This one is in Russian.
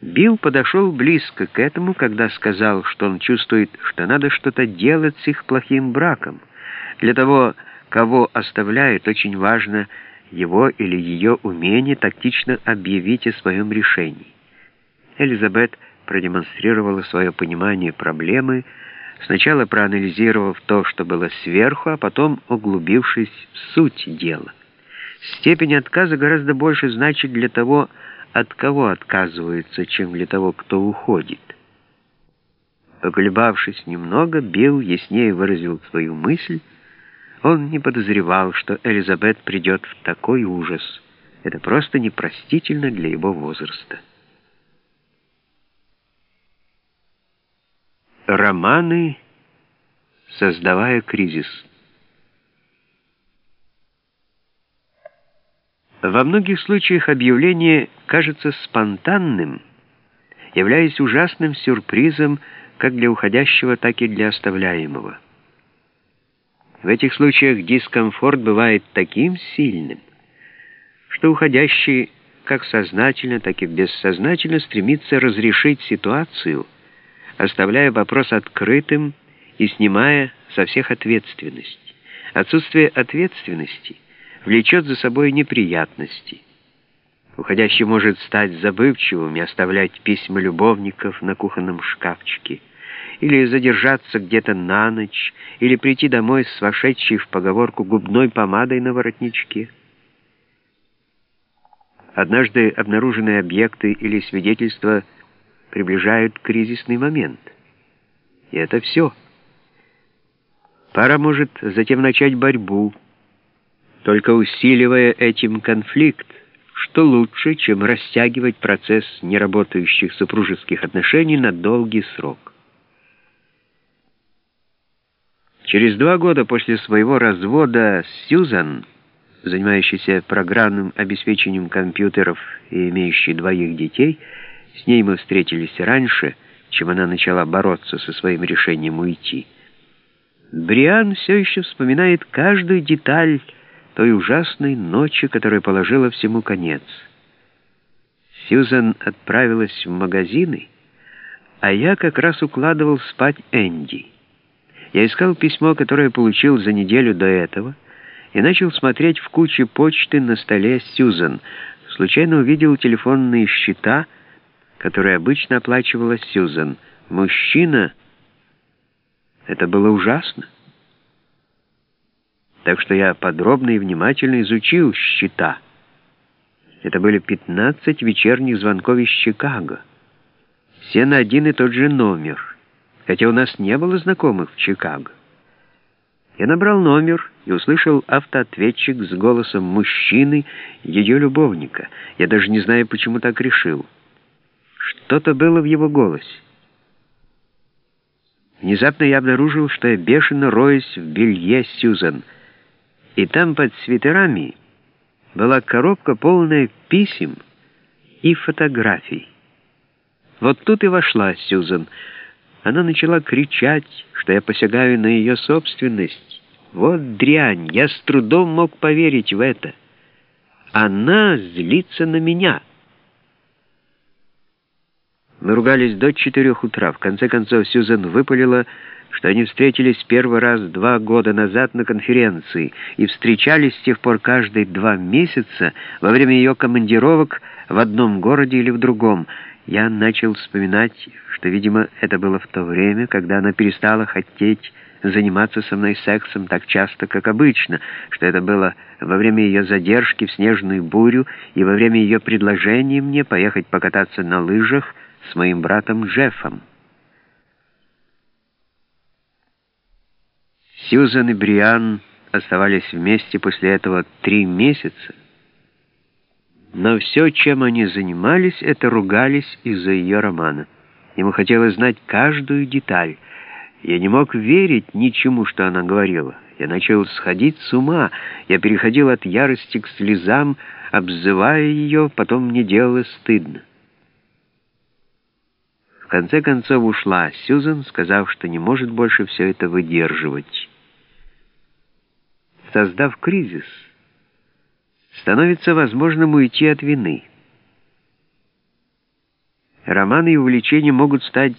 Билл подошел близко к этому, когда сказал, что он чувствует, что надо что-то делать с их плохим браком. Для того, кого оставляют, очень важно его или ее умение тактично объявить о своем решении. Элизабет продемонстрировала свое понимание проблемы, сначала проанализировав то, что было сверху, а потом углубившись в суть дела. Степень отказа гораздо больше значит для того, от кого отказываются, чем для того, кто уходит. Поколебавшись немного, Билл яснее выразил свою мысль. Он не подозревал, что Элизабет придет в такой ужас. Это просто непростительно для его возраста. Романы, создавая кризис. Во многих случаях объявление кажется спонтанным, являясь ужасным сюрпризом как для уходящего, так и для оставляемого. В этих случаях дискомфорт бывает таким сильным, что уходящий как сознательно, так и бессознательно стремится разрешить ситуацию, оставляя вопрос открытым и снимая со всех ответственность. Отсутствие ответственности – влечет за собой неприятности. Уходящий может стать забывчивым и оставлять письма любовников на кухонном шкафчике, или задержаться где-то на ночь, или прийти домой с вошедшей в поговорку губной помадой на воротничке. Однажды обнаруженные объекты или свидетельства приближают кризисный момент. И это все. Пара может затем начать борьбу, только усиливая этим конфликт, что лучше, чем растягивать процесс неработающих супружеских отношений на долгий срок. Через два года после своего развода Сьюзан, занимающаяся программным обеспечением компьютеров и имеющей двоих детей, с ней мы встретились раньше, чем она начала бороться со своим решением уйти. Бриан все еще вспоминает каждую деталь той ужасной ночи, которая положила всему конец. Сьюзан отправилась в магазины, а я как раз укладывал спать Энди. Я искал письмо, которое получил за неделю до этого, и начал смотреть в куче почты на столе Сьюзан. Случайно увидел телефонные счета, которые обычно оплачивала Сьюзан. Мужчина... Это было ужасно так что я подробно и внимательно изучил счета. Это были 15 вечерних звонков из Чикаго. Все на один и тот же номер, хотя у нас не было знакомых в Чикаго. Я набрал номер и услышал автоответчик с голосом мужчины, ее любовника. Я даже не знаю, почему так решил. Что-то было в его голосе. Внезапно я обнаружил, что я бешено роюсь в белье Сьюзан — и там под свитерами была коробка, полная писем и фотографий. Вот тут и вошла Сьюзан. Она начала кричать, что я посягаю на ее собственность. Вот дрянь, я с трудом мог поверить в это. Она злится на меня. Мы ругались до четырех утра. В конце концов Сьюзан выпалила что они встретились первый раз два года назад на конференции и встречались с тех пор каждые два месяца во время ее командировок в одном городе или в другом. Я начал вспоминать, что, видимо, это было в то время, когда она перестала хотеть заниматься со мной сексом так часто, как обычно, что это было во время ее задержки в снежную бурю и во время ее предложения мне поехать покататься на лыжах с моим братом Джеффом. Сьюзан и Бриан оставались вместе после этого три месяца, но все, чем они занимались, это ругались из-за ее романа. Ему хотелось знать каждую деталь. Я не мог верить ничему, что она говорила. Я начал сходить с ума. Я переходил от ярости к слезам, обзывая ее, потом мне делалось стыдно. В конце концов ушла Сьюзан, сказав, что не может больше все это выдерживать создав кризис, становится возможным уйти от вины. Романы и увлечения могут стать